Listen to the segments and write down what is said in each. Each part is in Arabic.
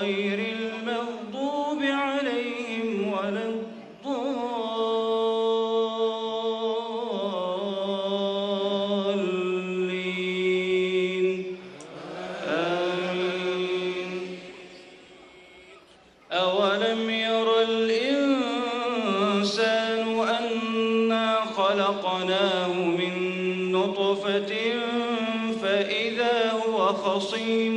غير المغضوب عليهم ولا الضالين. آمين. أولم ير الإنسان أنا خلقناه من نطفة فإذا هو خصيم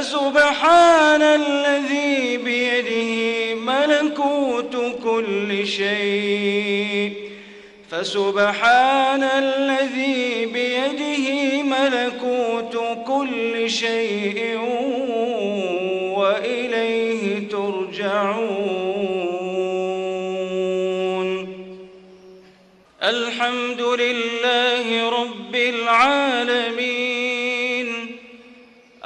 فسبحان الذي بيده ملكوت كل شيء. فسبحان الذي بيده ملكوت كل شيء وإليه ترجعون. الحمد لله رب العالمين.